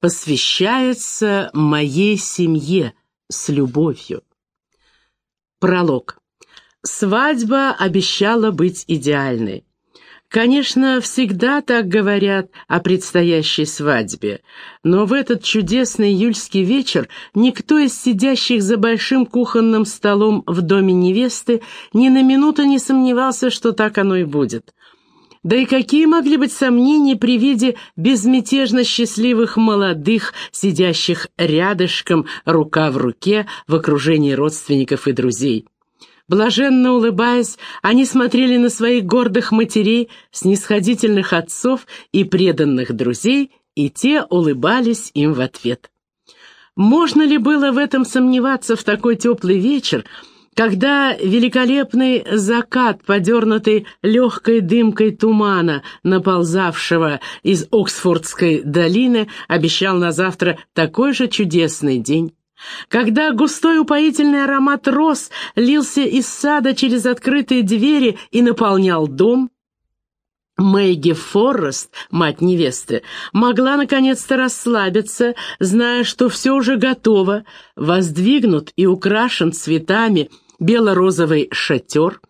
посвящается моей семье с любовью. Пролог. Свадьба обещала быть идеальной. Конечно, всегда так говорят о предстоящей свадьбе, но в этот чудесный июльский вечер никто из сидящих за большим кухонным столом в доме невесты ни на минуту не сомневался, что так оно и будет. Да и какие могли быть сомнения при виде безмятежно счастливых молодых, сидящих рядышком, рука в руке, в окружении родственников и друзей? Блаженно улыбаясь, они смотрели на своих гордых матерей, снисходительных отцов и преданных друзей, и те улыбались им в ответ. Можно ли было в этом сомневаться в такой теплый вечер, когда великолепный закат, подернутый легкой дымкой тумана, наползавшего из Оксфордской долины, обещал на завтра такой же чудесный день? Когда густой упоительный аромат роз лился из сада через открытые двери и наполнял дом, Мэгги Форрест, мать невесты, могла наконец-то расслабиться, зная, что все уже готово, воздвигнут и украшен цветами бело-розовый шатер,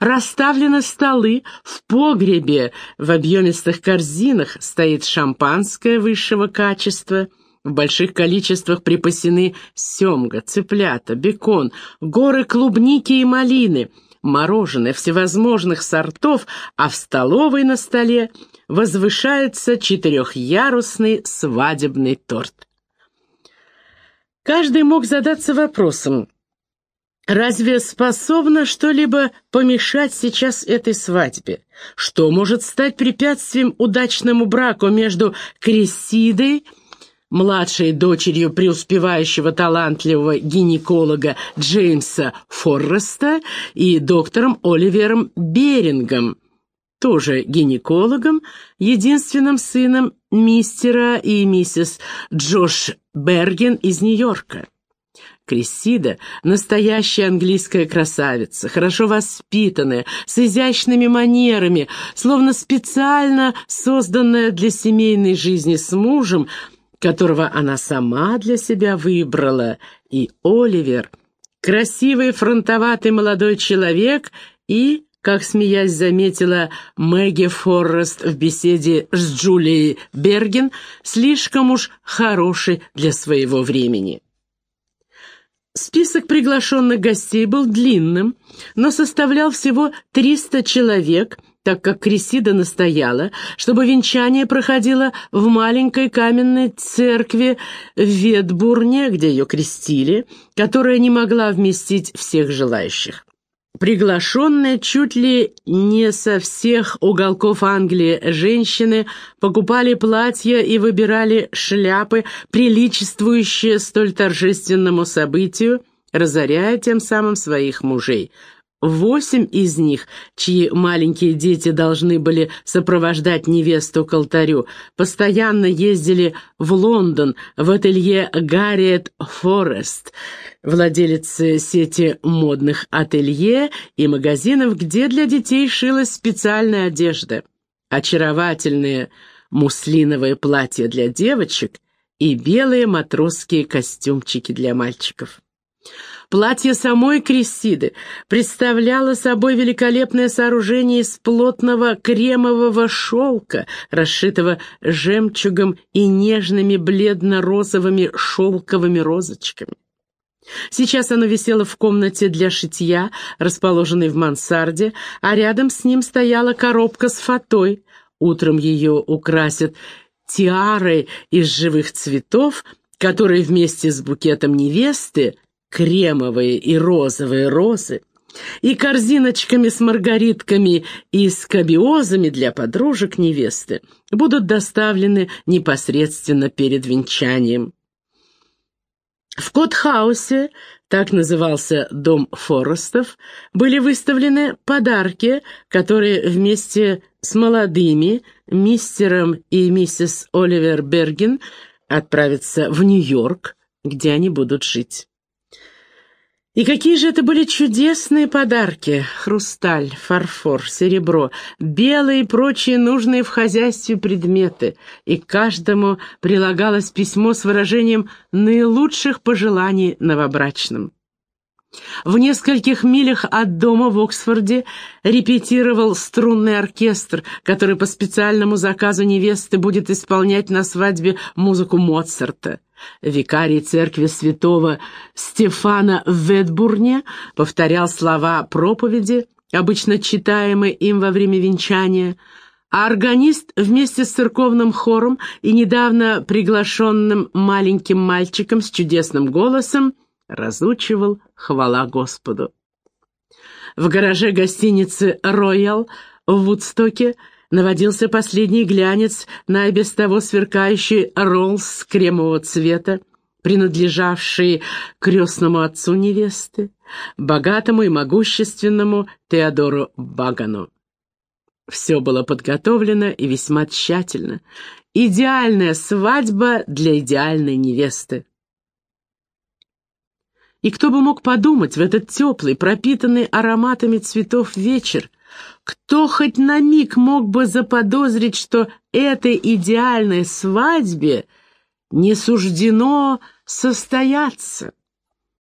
расставлены столы, в погребе в объемистых корзинах стоит шампанское высшего качества — в больших количествах припасены семга, цыплята, бекон, горы клубники и малины, мороженое всевозможных сортов, а в столовой на столе возвышается четырехярусный свадебный торт. Каждый мог задаться вопросом, Разве способно что-либо помешать сейчас этой свадьбе? Что может стать препятствием удачному браку между Кресидой младшей дочерью преуспевающего талантливого гинеколога Джеймса Форреста и доктором Оливером Берингом, тоже гинекологом, единственным сыном мистера и миссис Джош Берген из Нью-Йорка. Крессида — настоящая английская красавица, хорошо воспитанная, с изящными манерами, словно специально созданная для семейной жизни с мужем — которого она сама для себя выбрала, и Оливер, красивый фронтоватый молодой человек и, как смеясь заметила Мэгги Форрест в беседе с Джулией Берген, слишком уж хороший для своего времени. Список приглашенных гостей был длинным, но составлял всего 300 человек, так как Крисида настояла, чтобы венчание проходило в маленькой каменной церкви в Ветбурне, где ее крестили, которая не могла вместить всех желающих. Приглашенные чуть ли не со всех уголков Англии женщины покупали платья и выбирали шляпы, приличествующие столь торжественному событию, разоряя тем самым своих мужей. Восемь из них, чьи маленькие дети должны были сопровождать невесту к алтарю, постоянно ездили в Лондон, в ателье Гарриет Форест, владелицы сети модных ателье и магазинов, где для детей шилась специальная одежда. Очаровательные муслиновые платья для девочек и белые матросские костюмчики для мальчиков. Платье самой Крессиды представляло собой великолепное сооружение из плотного кремового шелка, расшитого жемчугом и нежными бледно-розовыми шелковыми розочками. Сейчас оно висело в комнате для шитья, расположенной в мансарде, а рядом с ним стояла коробка с фатой. Утром ее украсят тиарой из живых цветов, которые вместе с букетом невесты кремовые и розовые розы, и корзиночками с маргаритками и скобиозами для подружек невесты будут доставлены непосредственно перед венчанием. В Котхаусе, так назывался дом Форестов, были выставлены подарки, которые вместе с молодыми мистером и миссис Оливер Берген отправятся в Нью-Йорк, где они будут жить. И какие же это были чудесные подарки! Хрусталь, фарфор, серебро, белые и прочие нужные в хозяйстве предметы. И каждому прилагалось письмо с выражением наилучших пожеланий новобрачным. В нескольких милях от дома в Оксфорде репетировал струнный оркестр, который по специальному заказу невесты будет исполнять на свадьбе музыку Моцарта. Викарий церкви святого Стефана в Ветбурне повторял слова проповеди, обычно читаемые им во время венчания, а органист вместе с церковным хором и недавно приглашенным маленьким мальчиком с чудесным голосом разучивал «Хвала Господу». В гараже гостиницы «Роял» в Вудстоке наводился последний глянец на и без того сверкающий роллс кремового цвета, принадлежавший крестному отцу невесты, богатому и могущественному Теодору Багану. Все было подготовлено и весьма тщательно. Идеальная свадьба для идеальной невесты. И кто бы мог подумать в этот теплый, пропитанный ароматами цветов вечер, кто хоть на миг мог бы заподозрить, что этой идеальной свадьбе не суждено состояться?